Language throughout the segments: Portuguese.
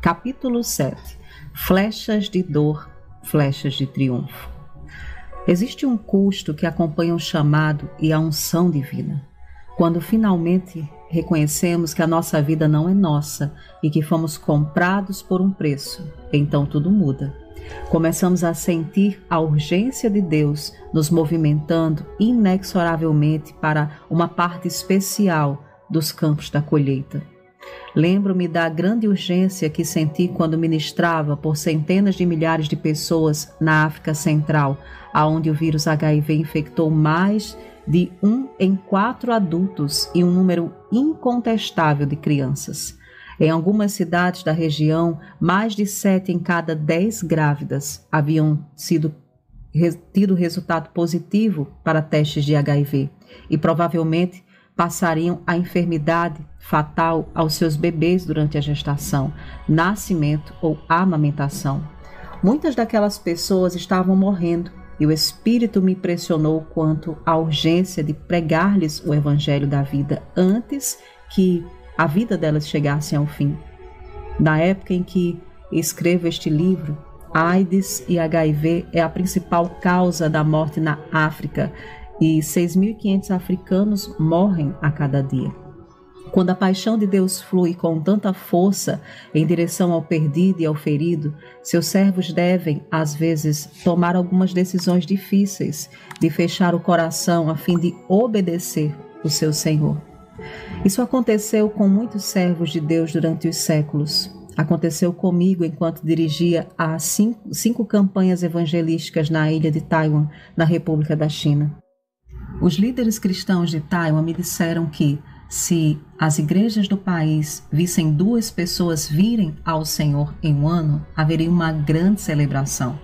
Capítulo 7 Flechas de dor, flechas de triunfo. Existe um custo que acompanha o chamado e a unção divina. Quando finalmente reconhecemos que a nossa vida não é nossa e que fomos comprados por um preço, então tudo muda. Começamos a sentir a urgência de Deus nos movimentando inexoravelmente para uma parte especial dos campos da colheita. Lembro-me da grande urgência que senti quando ministrava por centenas de milhares de pessoas na África Central, aonde o vírus HIV infectou mais de um em quatro adultos e um número incontestável de crianças. Em algumas cidades da região, mais de sete em cada dez grávidas haviam sido tido resultado positivo para testes de HIV e provavelmente passariam a enfermidade fatal aos seus bebês durante a gestação, nascimento ou amamentação. Muitas daquelas pessoas estavam morrendo e o Espírito me impressionou quanto à urgência de pregar-lhes o Evangelho da vida antes que a vida delas chegasse ao fim. Na época em que escrevo este livro, AIDS e HIV é a principal causa da morte na África e 6.500 africanos morrem a cada dia. Quando a paixão de Deus flui com tanta força em direção ao perdido e ao ferido, seus servos devem, às vezes, tomar algumas decisões difíceis, de fechar o coração a fim de obedecer o seu Senhor. Isso aconteceu com muitos servos de Deus durante os séculos. Aconteceu comigo enquanto dirigia as cinco, cinco campanhas evangelísticas na ilha de Taiwan, na República da China. Os líderes cristãos de Taiwan me disseram que, se as igrejas do país vissem duas pessoas virem ao Senhor em um ano, haveria uma grande celebração.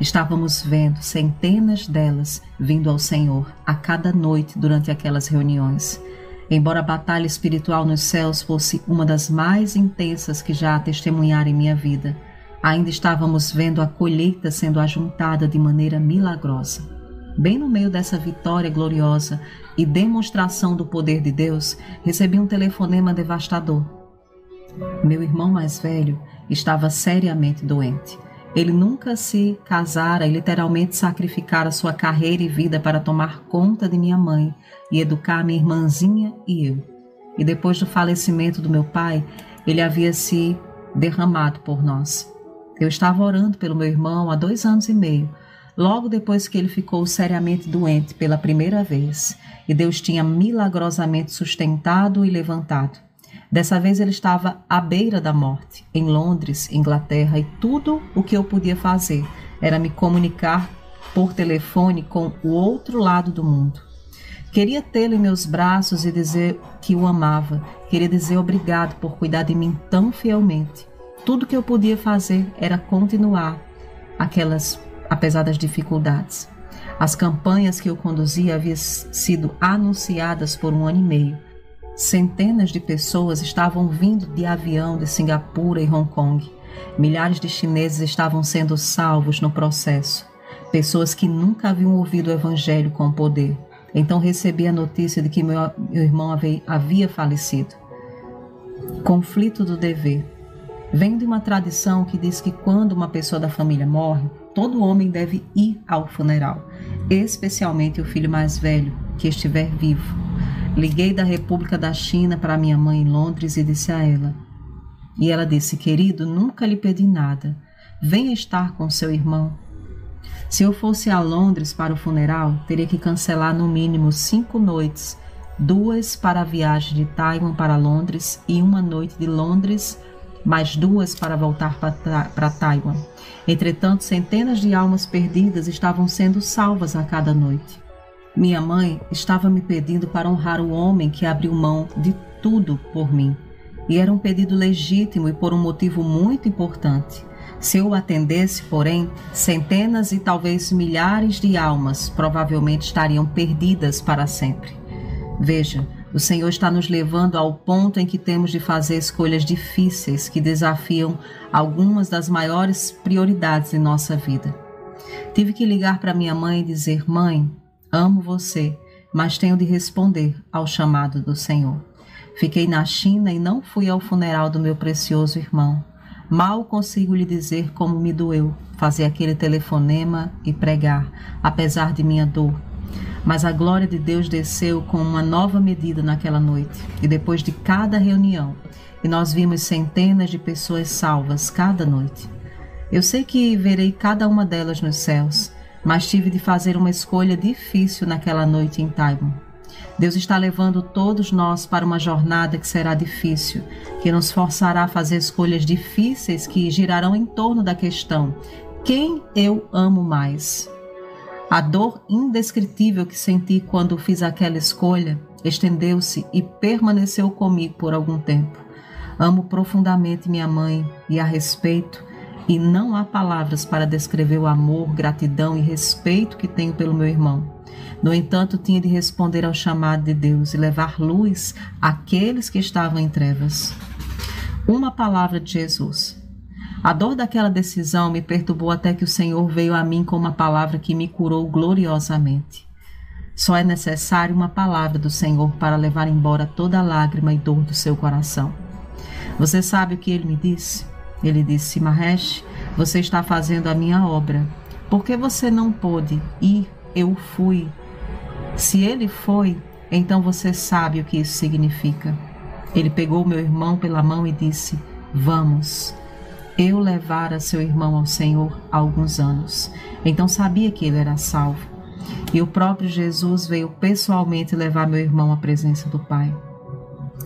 Estávamos vendo centenas delas vindo ao Senhor a cada noite durante aquelas reuniões. Embora a batalha espiritual nos céus fosse uma das mais intensas que já testemunhara em minha vida, ainda estávamos vendo a colheita sendo ajuntada de maneira milagrosa. Bem no meio dessa vitória gloriosa e demonstração do poder de Deus, recebi um telefonema devastador. Meu irmão mais velho estava seriamente doente. Ele nunca se casara e literalmente sacrificara sua carreira e vida para tomar conta de minha mãe e educar minha irmãzinha e eu. E depois do falecimento do meu pai, ele havia se derramado por nós. Eu estava orando pelo meu irmão há dois anos e meio, logo depois que ele ficou seriamente doente pela primeira vez, e Deus tinha milagrosamente sustentado e levantado. Dessa vez ele estava à beira da morte, em Londres, Inglaterra, e tudo o que eu podia fazer era me comunicar por telefone com o outro lado do mundo. Queria tê-lo em meus braços e dizer que o amava. Queria dizer obrigado por cuidar de mim tão fielmente. Tudo que eu podia fazer era continuar aquelas apesar das dificuldades. As campanhas que eu conduzia haviam sido anunciadas por um ano e meio. Centenas de pessoas estavam vindo de avião de Singapura e Hong Kong. Milhares de chineses estavam sendo salvos no processo. Pessoas que nunca haviam ouvido o evangelho com poder. Então recebi a notícia de que meu, meu irmão havia, falecido. Conflito do dever. Vem de uma tradição que diz que quando uma pessoa da família morre, todo homem deve ir ao funeral, especialmente o filho mais velho, que estiver vivo. Liguei da República da China para minha mãe em Londres e disse a ela. E ela disse: Querido, nunca lhe pedi nada. Venha estar com seu irmão. Se eu fosse a Londres para o funeral, teria que cancelar no mínimo cinco noites, duas para a viagem de Taiwan para Londres e uma noite de Londres mais duas para voltar para Taiwan. Entretanto, centenas de almas perdidas estavam sendo salvas a cada noite. Minha mãe estava me pedindo para honrar o homem que abriu mão de tudo por mim. E era um pedido legítimo e por um motivo muito importante. Se eu atendesse, porém, centenas e talvez milhares de almas provavelmente estariam perdidas para sempre. Veja, o Senhor está nos levando ao ponto em que temos de fazer escolhas difíceis que desafiam algumas das maiores prioridades em nossa vida. Tive que ligar para minha mãe e dizer: Mãe, amo você, mas tenho de responder ao chamado do Senhor. Fiquei na China e não fui ao funeral do meu precioso irmão. Mal consigo lhe dizer como me doeu fazer aquele telefonema e pregar, apesar de minha dor. Mas a glória de Deus desceu com uma nova medida naquela noite, e depois de cada reunião, e nós vimos centenas de pessoas salvas cada noite. Eu sei que verei cada uma delas nos céus, mas tive de fazer uma escolha difícil naquela noite em Taiwan. Deus está levando todos nós para uma jornada que será difícil, que nos forçará a fazer escolhas difíceis que girarão em torno da questão: quem eu amo mais? A dor indescritível que senti quando fiz aquela escolha estendeu-se e permaneceu comigo por algum tempo. Amo profundamente minha mãe e a respeito, e não há palavras para descrever o amor, gratidão e respeito que tenho pelo meu irmão. No entanto, tinha de responder ao chamado de Deus e levar luz àqueles que estavam em trevas. Uma palavra de Jesus. A dor daquela decisão me perturbou até que o Senhor veio a mim com uma palavra que me curou gloriosamente. Só é necessário uma palavra do Senhor para levar embora toda a lágrima e dor do seu coração. Você sabe o que ele me disse? Ele disse: Mahesh, você está fazendo a minha obra. Por que você não pôde ir? Eu fui se ele foi, então você sabe o que isso significa. Ele pegou meu irmão pela mão e disse: Vamos. Eu levara seu irmão ao Senhor há alguns anos, então sabia que ele era salvo. E o próprio Jesus veio pessoalmente levar meu irmão à presença do Pai.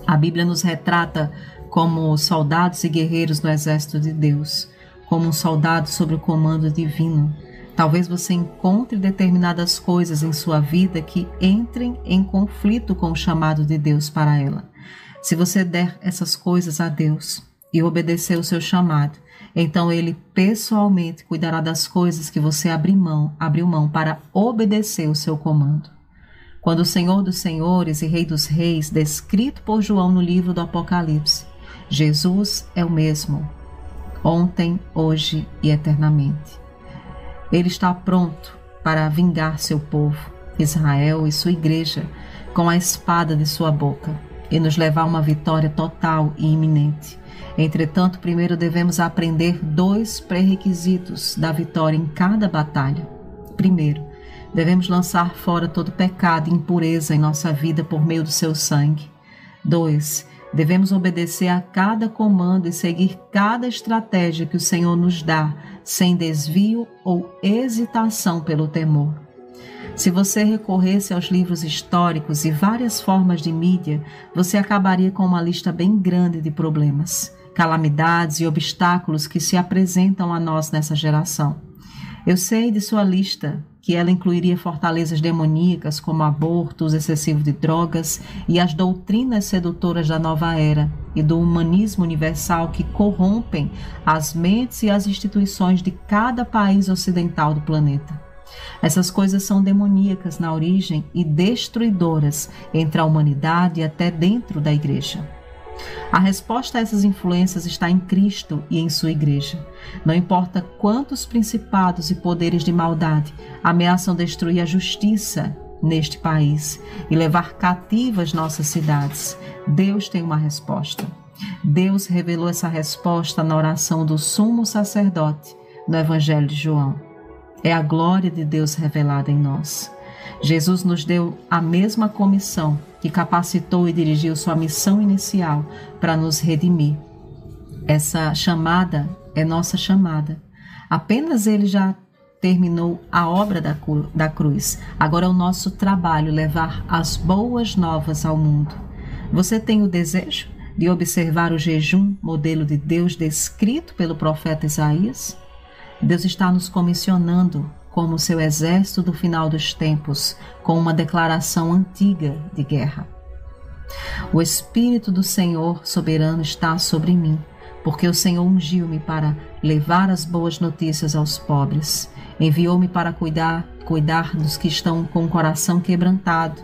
A Bíblia nos retrata como soldados e guerreiros no exército de Deus, como um soldado sob o comando divino Talvez você encontre determinadas coisas em sua vida que entrem em conflito com o chamado de Deus para ela. Se você der essas coisas a Deus e obedecer o seu chamado, então ele pessoalmente cuidará das coisas que você abriu mão, abriu mão para obedecer o seu comando. Quando o Senhor dos Senhores e Rei dos Reis, descrito por João no livro do Apocalipse, Jesus é o mesmo, ontem, hoje e eternamente. Ele está pronto para vingar seu povo, Israel e sua igreja, com a espada de sua boca e nos levar a uma vitória total e iminente. Entretanto, primeiro devemos aprender dois pré-requisitos da vitória em cada batalha. Primeiro, devemos lançar fora todo pecado e impureza em nossa vida por meio do seu sangue. Dois, Devemos obedecer a cada comando e seguir cada estratégia que o Senhor nos dá, sem desvio ou hesitação pelo temor. Se você recorresse aos livros históricos e várias formas de mídia, você acabaria com uma lista bem grande de problemas, calamidades e obstáculos que se apresentam a nós nessa geração. Eu sei de sua lista que ela incluiria fortalezas demoníacas como aborto, uso excessivo de drogas e as doutrinas sedutoras da nova era e do humanismo universal que corrompem as mentes e as instituições de cada país ocidental do planeta. Essas coisas são demoníacas na origem e destruidoras entre a humanidade e até dentro da igreja. A resposta a essas influências está em Cristo e em sua igreja. Não importa quantos principados e poderes de maldade ameaçam destruir a justiça neste país e levar cativas nossas cidades, Deus tem uma resposta. Deus revelou essa resposta na oração do sumo sacerdote no Evangelho de João. É a glória de Deus revelada em nós. Jesus nos deu a mesma comissão que capacitou e dirigiu sua missão inicial para nos redimir. Essa chamada é nossa chamada. Apenas ele já terminou a obra da, da cruz. Agora é o nosso trabalho levar as boas novas ao mundo. Você tem o desejo de observar o jejum, modelo de Deus descrito pelo profeta Isaías? Deus está nos comissionando como seu exército do final dos tempos, com uma declaração antiga de guerra. O Espírito do Senhor soberano está sobre mim, porque o Senhor ungiu-me para levar as boas notícias aos pobres. Enviou-me para cuidar, cuidar dos que estão com o coração quebrantado,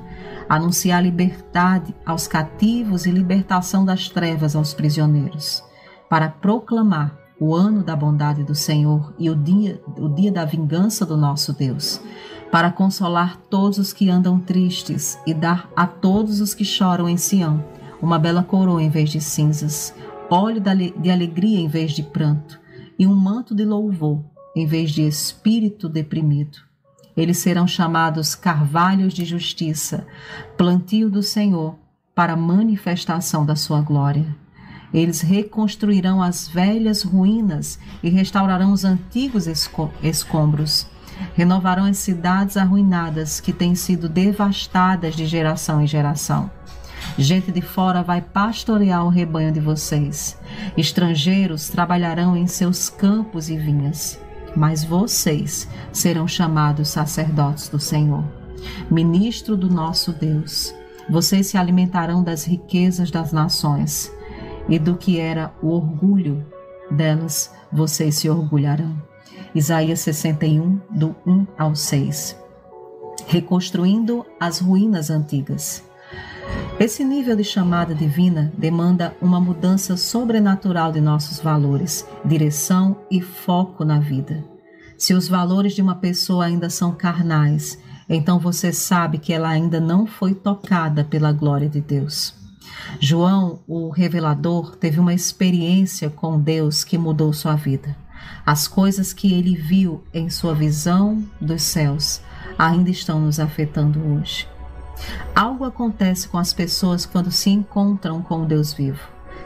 anunciar liberdade aos cativos e libertação das trevas aos prisioneiros, para proclamar o ano da bondade do Senhor e o dia, o dia da vingança do nosso Deus, para consolar todos os que andam tristes e dar a todos os que choram em Sião uma bela coroa em vez de cinzas, óleo de alegria em vez de pranto, e um manto de louvor em vez de espírito deprimido. Eles serão chamados carvalhos de justiça, plantio do Senhor, para manifestação da sua glória. Eles reconstruirão as velhas ruínas e restaurarão os antigos escombros. Renovarão as cidades arruinadas que têm sido devastadas de geração em geração. Gente de fora vai pastorear o rebanho de vocês. Estrangeiros trabalharão em seus campos e vinhas. Mas vocês serão chamados sacerdotes do Senhor, ministro do nosso Deus. Vocês se alimentarão das riquezas das nações e do que era o orgulho delas, vocês se orgulharão. Isaías 61, do 1 ao 6. Reconstruindo as ruínas antigas. Esse nível de chamada divina demanda uma mudança sobrenatural de nossos valores, direção e foco na vida. Se os valores de uma pessoa ainda são carnais, então você sabe que ela ainda não foi tocada pela glória de Deus. João, o revelador, teve uma experiência com Deus que mudou sua vida. As coisas que ele viu em sua visão dos céus ainda estão nos afetando hoje. Algo acontece com as pessoas quando se encontram com o Deus vivo.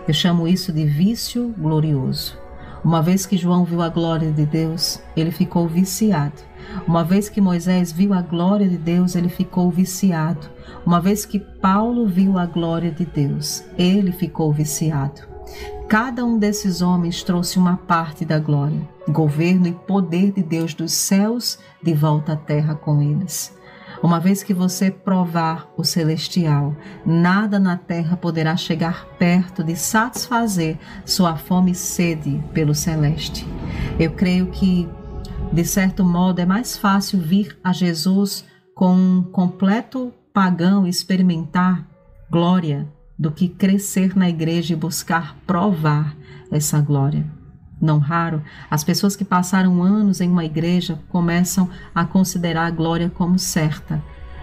Eu chamo isso de vício glorioso. Uma vez que João viu a glória de Deus, ele ficou viciado. Uma vez que Moisés viu a glória de Deus, ele ficou viciado. Uma vez que Paulo viu a glória de Deus, ele ficou viciado. Cada um desses homens trouxe uma parte da glória, governo e poder de Deus dos céus de volta à terra com eles. Uma vez que você provar o celestial, nada na terra poderá chegar perto de satisfazer sua fome e sede pelo celeste. Eu creio que, de certo modo, é mais fácil vir a Jesus com um completo pagão experimentar glória do que crescer na igreja e buscar provar essa glória. Não raro, as pessoas que passaram anos em uma igreja começam a considerar a glória como certa.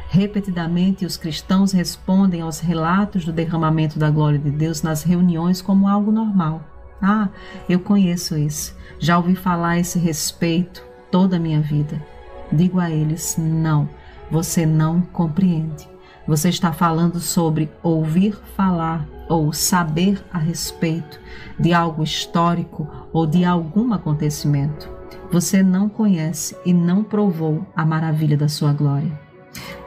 Repetidamente, os cristãos respondem aos relatos do derramamento da glória de Deus nas reuniões como algo normal. Ah, eu conheço isso. Já ouvi falar a esse respeito toda a minha vida. Digo a eles: não, você não compreende. Você está falando sobre ouvir falar ou saber a respeito de algo histórico ou de algum acontecimento. Você não conhece e não provou a maravilha da sua glória.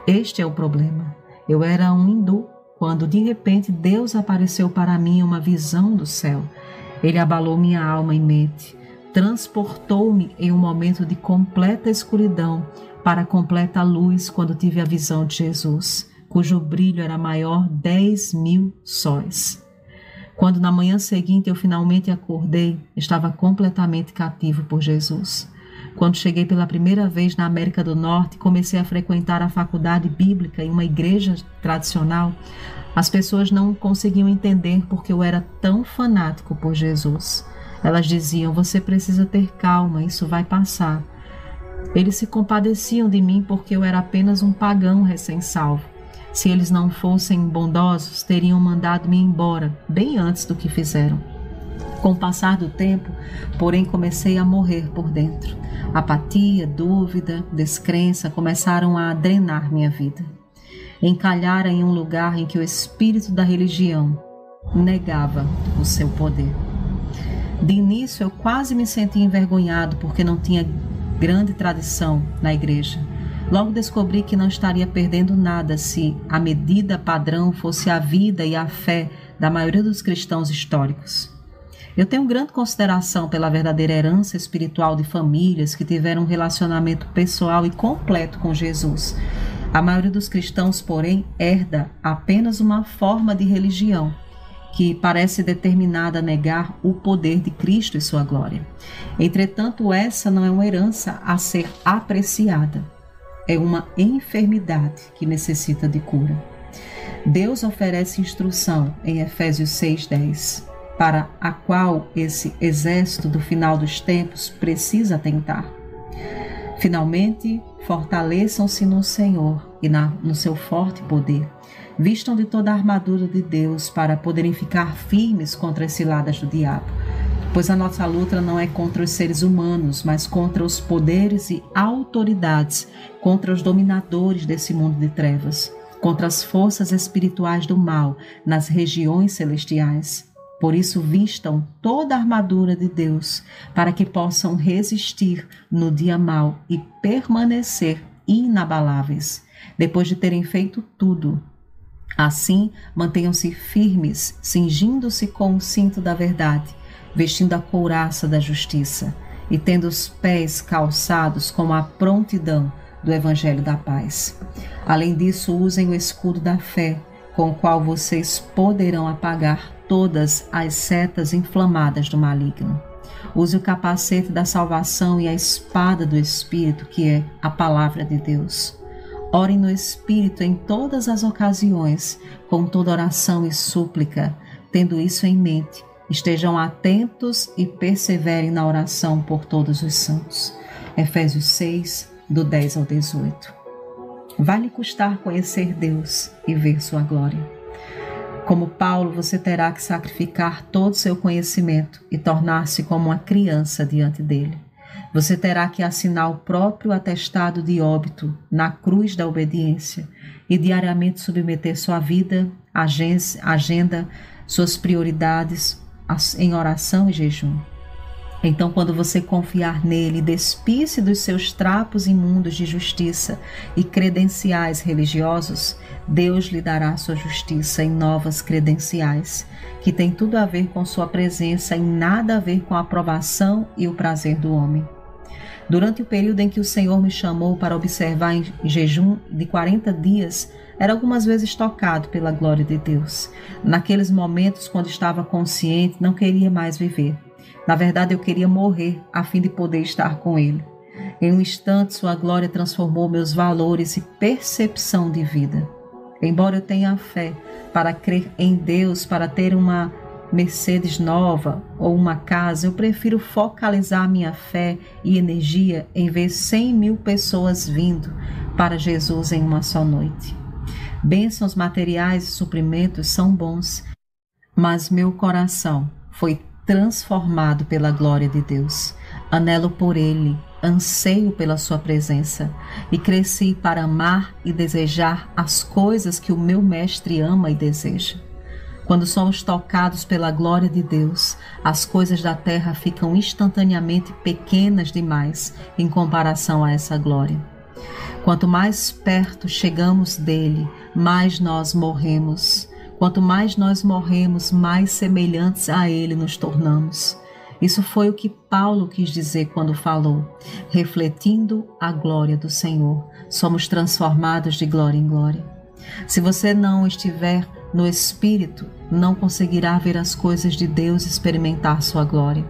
Este é o problema. Eu era um hindu quando de repente Deus apareceu para mim em uma visão do céu. Ele abalou minha alma e mente, transportou-me em um momento de completa escuridão para completa luz quando tive a visão de Jesus cujo brilho era maior dez mil sóis. Quando na manhã seguinte eu finalmente acordei, estava completamente cativo por Jesus. Quando cheguei pela primeira vez na América do Norte, comecei a frequentar a faculdade bíblica em uma igreja tradicional. As pessoas não conseguiam entender porque eu era tão fanático por Jesus. Elas diziam: Você precisa ter calma, isso vai passar. Eles se compadeciam de mim porque eu era apenas um pagão recém-salvo. Se eles não fossem bondosos, teriam mandado-me embora bem antes do que fizeram. Com o passar do tempo, porém, comecei a morrer por dentro. Apatia, dúvida, descrença começaram a drenar minha vida. Encalhara em um lugar em que o espírito da religião negava o seu poder. De início, eu quase me senti envergonhado porque não tinha grande tradição na igreja. Logo descobri que não estaria perdendo nada se a medida padrão fosse a vida e a fé da maioria dos cristãos históricos. Eu tenho grande consideração pela verdadeira herança espiritual de famílias que tiveram um relacionamento pessoal e completo com Jesus. A maioria dos cristãos, porém, herda apenas uma forma de religião que parece determinada a negar o poder de Cristo e sua glória. Entretanto, essa não é uma herança a ser apreciada é uma enfermidade que necessita de cura. Deus oferece instrução em Efésios 6:10, para a qual esse exército do final dos tempos precisa tentar. Finalmente, fortaleçam-se no Senhor e na, no seu forte poder. Vistam de toda a armadura de Deus para poderem ficar firmes contra as ciladas do diabo. Pois a nossa luta não é contra os seres humanos, mas contra os poderes e autoridades, contra os dominadores desse mundo de trevas, contra as forças espirituais do mal nas regiões celestiais. Por isso, vistam toda a armadura de Deus, para que possam resistir no dia mau e permanecer inabaláveis, depois de terem feito tudo Assim, mantenham-se firmes, cingindo-se com o cinto da verdade, vestindo a couraça da justiça e tendo os pés calçados com a prontidão do evangelho da paz. Além disso, usem o escudo da fé, com o qual vocês poderão apagar todas as setas inflamadas do maligno. Use o capacete da salvação e a espada do Espírito, que é a palavra de Deus. Orem no Espírito em todas as ocasiões, com toda oração e súplica. Tendo isso em mente, estejam atentos e perseverem na oração por todos os santos. Efésios 6, do 10 ao 18. Vale custar conhecer Deus e ver sua glória. Como Paulo, você terá que sacrificar todo o seu conhecimento e tornar-se como uma criança diante dele. Você terá que assinar o próprio atestado de óbito na cruz da obediência e diariamente submeter sua vida, agenda, suas prioridades em oração e jejum. Então, quando você confiar nele, despisse dos seus trapos imundos de justiça e credenciais religiosos, Deus lhe dará sua justiça em novas credenciais, que tem tudo a ver com sua presença e nada a ver com a aprovação e o prazer do homem. Durante o período em que o Senhor me chamou para observar em jejum de 40 dias, era algumas vezes tocado pela glória de Deus. Naqueles momentos, quando estava consciente, não queria mais viver. Na verdade, eu queria morrer a fim de poder estar com Ele. Em um instante, Sua glória transformou meus valores e percepção de vida. Embora eu tenha fé para crer em Deus, para ter uma Mercedes nova ou uma casa, eu prefiro focalizar minha fé e energia em ver 100 mil pessoas vindo para Jesus em uma só noite. Bênçãos materiais e suprimentos são bons, mas meu coração foi transformado pela glória de Deus. Anelo por Ele, anseio pela Sua presença e cresci para amar e desejar as coisas que o meu Mestre ama e deseja. Quando somos tocados pela glória de Deus, as coisas da terra ficam instantaneamente pequenas demais em comparação a essa glória. Quanto mais perto chegamos dele, mais nós morremos. Quanto mais nós morremos, mais semelhantes a ele nos tornamos. Isso foi o que Paulo quis dizer quando falou: refletindo a glória do Senhor, somos transformados de glória em glória. Se você não estiver no espírito, não conseguirá ver as coisas de Deus e experimentar sua glória.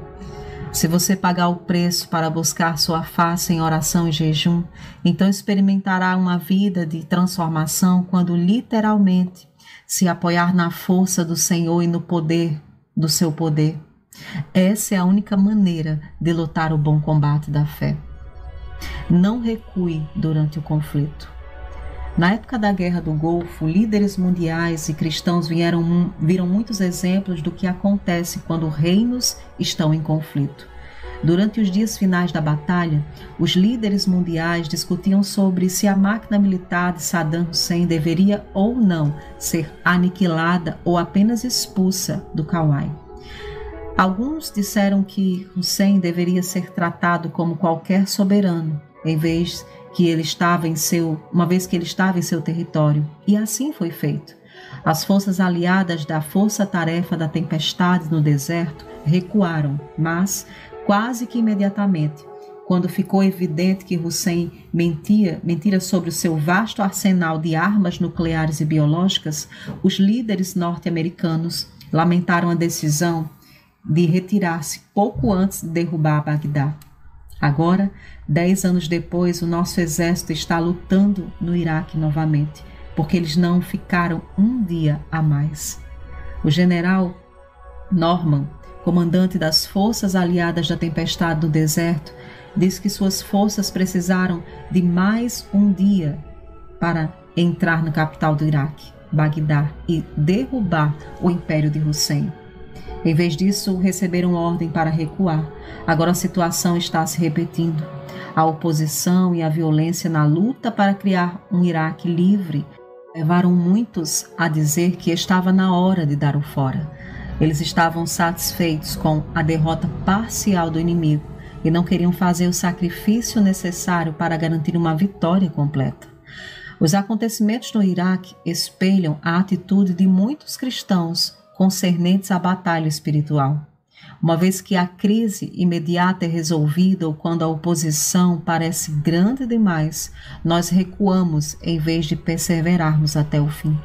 Se você pagar o preço para buscar sua face em oração e jejum, então experimentará uma vida de transformação quando literalmente se apoiar na força do Senhor e no poder do seu poder. Essa é a única maneira de lutar o bom combate da fé. Não recue durante o conflito. Na época da Guerra do Golfo, líderes mundiais e cristãos vieram, viram muitos exemplos do que acontece quando reinos estão em conflito. Durante os dias finais da batalha, os líderes mundiais discutiam sobre se a máquina militar de Saddam Hussein deveria ou não ser aniquilada ou apenas expulsa do Kauai. Alguns disseram que Hussein deveria ser tratado como qualquer soberano, em vez que ele estava em seu, uma vez que ele estava em seu território, e assim foi feito. As forças aliadas da força-tarefa da tempestade no deserto recuaram, mas quase que imediatamente, quando ficou evidente que Hussein mentia, mentira sobre o seu vasto arsenal de armas nucleares e biológicas, os líderes norte-americanos lamentaram a decisão de retirar-se pouco antes de derrubar Bagdá. Agora, dez anos depois, o nosso exército está lutando no Iraque novamente, porque eles não ficaram um dia a mais. O general Norman, comandante das forças aliadas da tempestade do deserto, diz que suas forças precisaram de mais um dia para entrar na capital do Iraque. Bagdá e derrubar o império de Hussein. Em vez disso, receberam ordem para recuar. Agora a situação está se repetindo. A oposição e a violência na luta para criar um Iraque livre levaram muitos a dizer que estava na hora de dar o fora. Eles estavam satisfeitos com a derrota parcial do inimigo e não queriam fazer o sacrifício necessário para garantir uma vitória completa. Os acontecimentos no Iraque espelham a atitude de muitos cristãos concernentes à batalha espiritual. Uma vez que a crise imediata é resolvida ou quando a oposição parece grande demais, nós recuamos em vez de perseverarmos até o fim.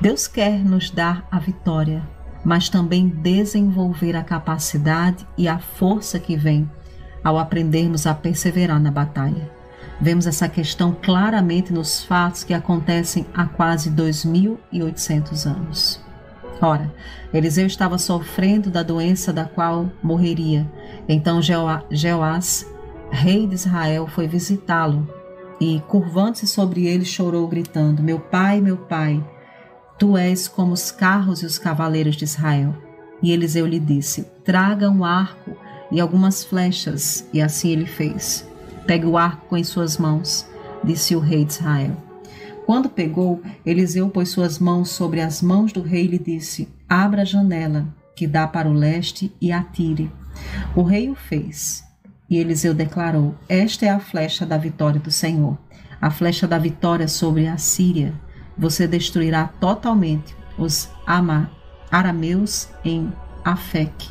Deus quer nos dar a vitória, mas também desenvolver a capacidade e a força que vem ao aprendermos a perseverar na batalha. Vemos essa questão claramente nos fatos que acontecem há quase 2.800 anos. Ora, Eliseu estava sofrendo da doença da qual morreria. Então Jeoás, rei de Israel, foi visitá-lo e, curvando-se sobre ele, chorou, gritando: Meu pai, meu pai, tu és como os carros e os cavaleiros de Israel. E Eliseu lhe disse: Traga um arco e algumas flechas. E assim ele fez. Pegue o arco em suas mãos, disse o rei de Israel. Quando pegou, Eliseu pôs suas mãos sobre as mãos do rei e lhe disse: Abra a janela que dá para o leste e atire. O rei o fez. E Eliseu declarou: Esta é a flecha da vitória do Senhor, a flecha da vitória sobre a Síria. Você destruirá totalmente os Ama, arameus em Afec.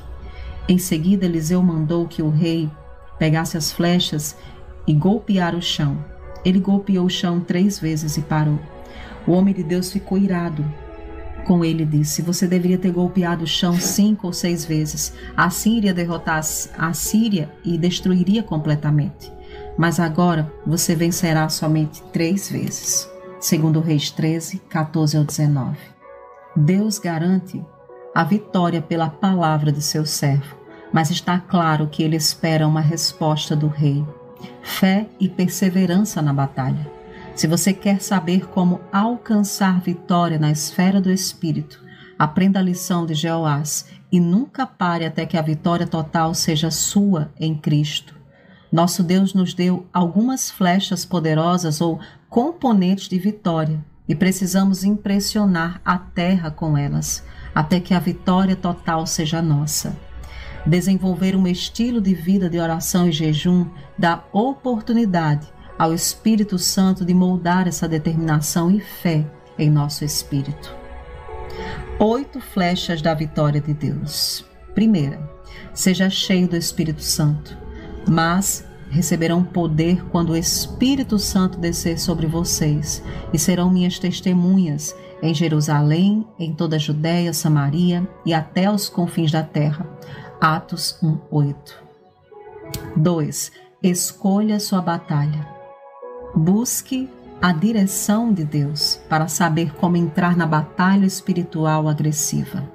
Em seguida, Eliseu mandou que o rei pegasse as flechas e golpear o chão. Ele golpeou o chão três vezes e parou. O homem de Deus ficou irado. Com ele disse: Você deveria ter golpeado o chão cinco ou seis vezes. Assim iria derrotar a Síria e destruiria completamente. Mas agora você vencerá somente três vezes. Segundo Reis 13, 14 ao 19. Deus garante a vitória pela palavra de seu servo, mas está claro que ele espera uma resposta do rei fé e perseverança na batalha. Se você quer saber como alcançar vitória na esfera do espírito, aprenda a lição de Jeoás e nunca pare até que a vitória total seja sua em Cristo. Nosso Deus nos deu algumas flechas poderosas ou componentes de vitória e precisamos impressionar a terra com elas, até que a vitória total seja nossa. Desenvolver um estilo de vida de oração e jejum dá oportunidade ao Espírito Santo de moldar essa determinação e fé em nosso espírito. Oito flechas da vitória de Deus. Primeira, seja cheio do Espírito Santo, mas receberão poder quando o Espírito Santo descer sobre vocês e serão minhas testemunhas em Jerusalém, em toda a Judéia, Samaria e até os confins da terra. Atos 1:8. 2. Escolha sua batalha. Busque a direção de Deus para saber como entrar na batalha espiritual agressiva.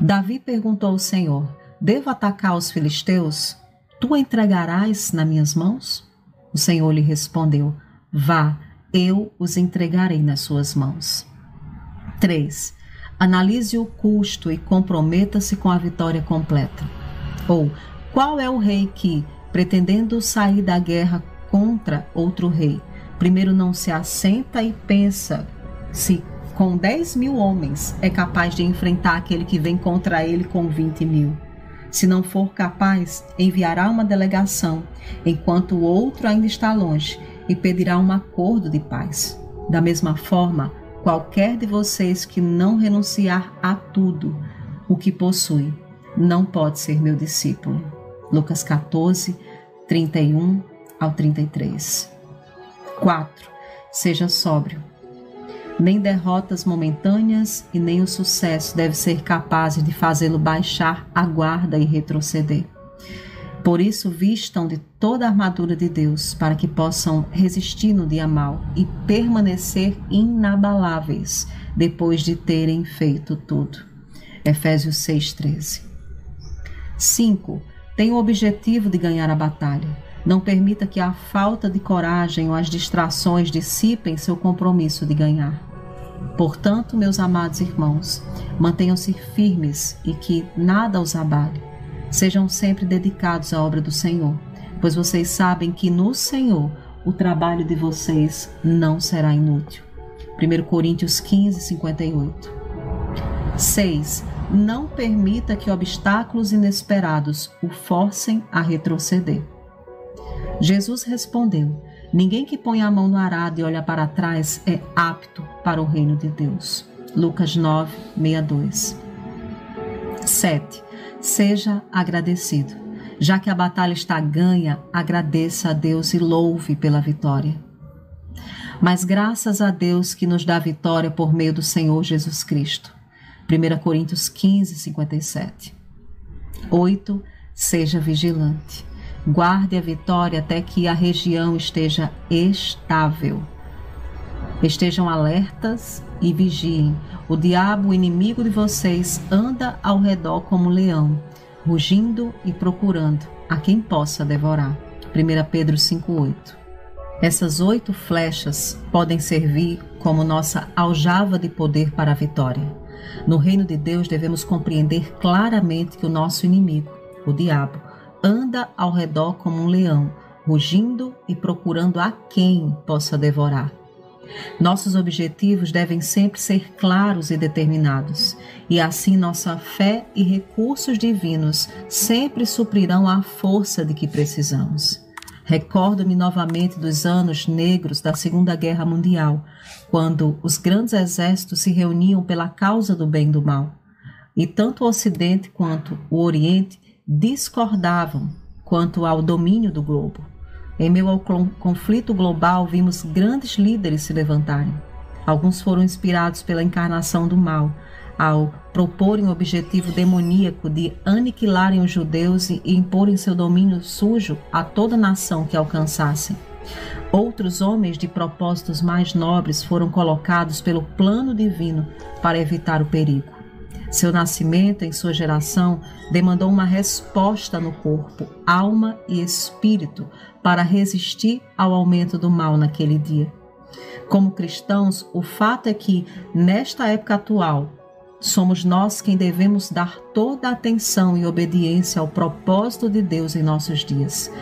Davi perguntou ao Senhor: Devo atacar os filisteus? Tu entregarás nas minhas mãos? O Senhor lhe respondeu: Vá, eu os entregarei nas suas mãos. 3. Analise o custo e comprometa-se com a vitória completa. Ou, qual é o rei que, pretendendo sair da guerra contra outro rei, primeiro não se assenta e pensa se com 10 mil homens é capaz de enfrentar aquele que vem contra ele com 20 mil? Se não for capaz, enviará uma delegação, enquanto o outro ainda está longe, e pedirá um acordo de paz. Da mesma forma, Qualquer de vocês que não renunciar a tudo o que possui, não pode ser meu discípulo. Lucas 14, 31 ao 33. 4. Seja sóbrio. Nem derrotas momentâneas e nem o sucesso deve ser capaz de fazê-lo baixar a guarda e retroceder. Por isso, vistam de toda a armadura de Deus, para que possam resistir no dia mal e permanecer inabaláveis depois de terem feito tudo. Efésios 6,13. 5. Tem o objetivo de ganhar a batalha. Não permita que a falta de coragem ou as distrações dissipem seu compromisso de ganhar. Portanto, meus amados irmãos, mantenham-se firmes e que nada os abale. Sejam sempre dedicados à obra do Senhor, pois vocês sabem que no Senhor o trabalho de vocês não será inútil. 1 Coríntios 15, 58. 6. Não permita que obstáculos inesperados o forcem a retroceder. Jesus respondeu: Ninguém que põe a mão no arado e olha para trás é apto para o reino de Deus. Lucas 9, 62. 7. Seja agradecido. Já que a batalha está ganha, agradeça a Deus e louve pela vitória. Mas graças a Deus que nos dá vitória por meio do Senhor Jesus Cristo. 1 Coríntios 15, 57. 8. Seja vigilante. Guarde a vitória até que a região esteja estável. Estejam alertas e vigiem. O diabo, o inimigo de vocês, anda ao redor como um leão, rugindo e procurando a quem possa devorar. 1 Pedro 5,8 Essas oito flechas podem servir como nossa aljava de poder para a vitória. No reino de Deus devemos compreender claramente que o nosso inimigo, o diabo, anda ao redor como um leão, rugindo e procurando a quem possa devorar. Nossos objetivos devem sempre ser claros e determinados, e assim nossa fé e recursos divinos sempre suprirão a força de que precisamos. Recordo-me novamente dos anos negros da Segunda Guerra Mundial, quando os grandes exércitos se reuniam pela causa do bem e do mal. E tanto o Ocidente quanto o Oriente discordavam quanto ao domínio do globo. Em meio ao conflito global, vimos grandes líderes se levantarem. Alguns foram inspirados pela encarnação do mal, ao proporem o objetivo demoníaco de aniquilarem os judeus e imporem seu domínio sujo a toda nação que alcançassem. Outros homens de propósitos mais nobres foram colocados pelo plano divino para evitar o perigo. Seu nascimento em sua geração demandou uma resposta no corpo, alma e espírito para resistir ao aumento do mal naquele dia. Como cristãos, o fato é que, nesta época atual, Somos nós quem devemos dar toda a atenção e obediência ao propósito de Deus em nossos dias.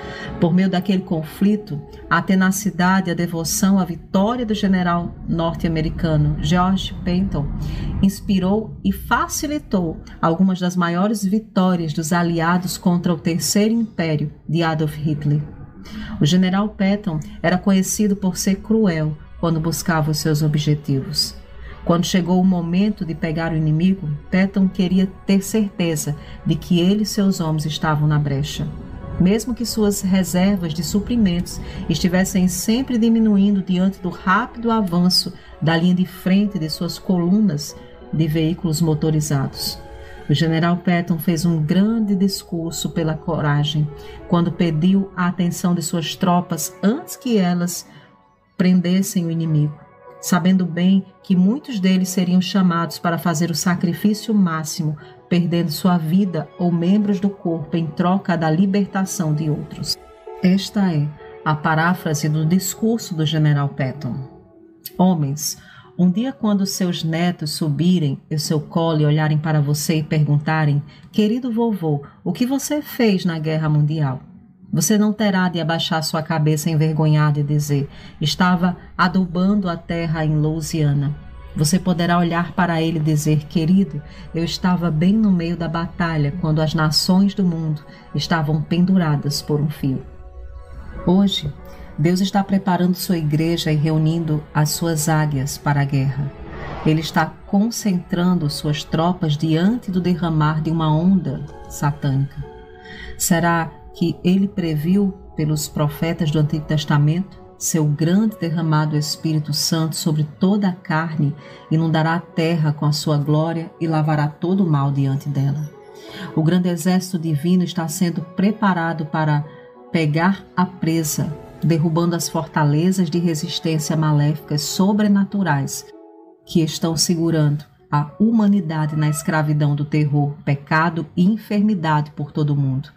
Por meio daquele conflito, a tenacidade a devoção à vitória do general norte-americano George Patton inspirou e facilitou algumas das maiores vitórias dos aliados contra o Terceiro Império de Adolf Hitler. O general Patton era conhecido por ser cruel quando buscava os seus objetivos. Quando chegou o momento de pegar o inimigo, Patton queria ter certeza de que ele e seus homens estavam na brecha. Mesmo que suas reservas de suprimentos estivessem sempre diminuindo diante do rápido avanço da linha de frente de suas colunas de veículos motorizados. O general Patton fez um grande discurso pela coragem quando pediu a atenção de suas tropas antes que elas prendessem o inimigo sabendo bem que muitos deles seriam chamados para fazer o sacrifício máximo, perdendo sua vida ou membros do corpo em troca da libertação de outros. Esta é a paráfrase do discurso do general Patton. Homens, um dia quando seus netos subirem em seu colo e olharem para você e perguntarem: Querido vovô, o que você fez na guerra mundial? Você não terá de abaixar sua cabeça envergonhado e dizer: Estava adubando a terra em Louisiana. Você poderá olhar para ele e dizer: Querido, eu estava bem no meio da batalha quando as nações do mundo estavam penduradas por um fio. Hoje, Deus está preparando sua igreja e reunindo as suas águias para a guerra. Ele está concentrando suas tropas diante do derramar de uma onda satânica. Será que ele previu pelos profetas do Antigo Testamento, seu grande derramado Espírito Santo sobre toda a carne, inundará a terra com a sua glória e lavará todo o mal diante dela. O grande exército divino está sendo preparado para pegar a presa, derrubando as fortalezas de resistência maléficas sobrenaturais que estão segurando a humanidade na escravidão do terror, pecado e enfermidade por todo o mundo.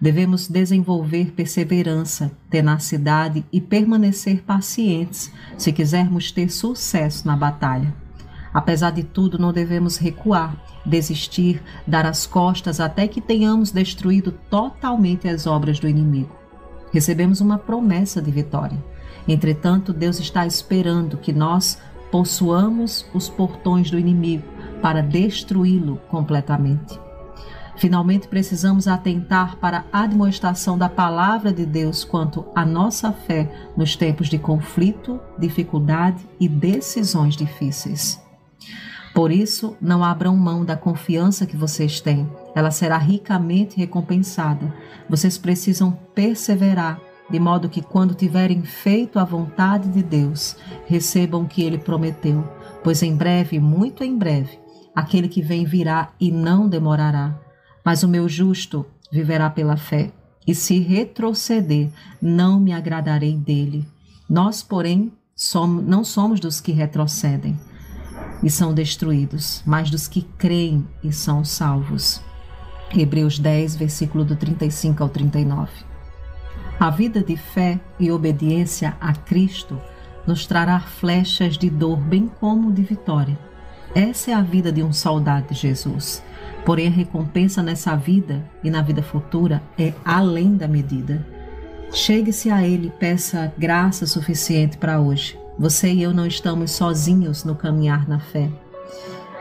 Devemos desenvolver perseverança, tenacidade e permanecer pacientes se quisermos ter sucesso na batalha. Apesar de tudo, não devemos recuar, desistir, dar as costas até que tenhamos destruído totalmente as obras do inimigo. Recebemos uma promessa de vitória. Entretanto, Deus está esperando que nós possuamos os portões do inimigo para destruí-lo completamente. Finalmente, precisamos atentar para a admoestação da palavra de Deus quanto à nossa fé nos tempos de conflito, dificuldade e decisões difíceis. Por isso, não abram mão da confiança que vocês têm. Ela será ricamente recompensada. Vocês precisam perseverar, de modo que, quando tiverem feito a vontade de Deus, recebam o que ele prometeu. Pois em breve, muito em breve, aquele que vem virá e não demorará. Mas o meu justo viverá pela fé. E se retroceder, não me agradarei dele. Nós, porém, somos, não somos dos que retrocedem e são destruídos, mas dos que creem e são salvos. Hebreus 10, versículo do 35 ao 39. A vida de fé e obediência a Cristo nos trará flechas de dor, bem como de vitória. Essa é a vida de um soldado de Jesus. Porém, a recompensa nessa vida e na vida futura é além da medida. Chegue-se a Ele e peça graça suficiente para hoje você e eu não estamos sozinhos no caminhar na fé.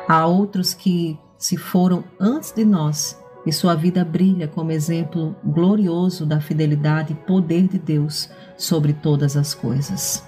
Há outros que se foram antes de nós e sua vida brilha como exemplo glorioso da fidelidade e poder de Deus sobre todas as coisas.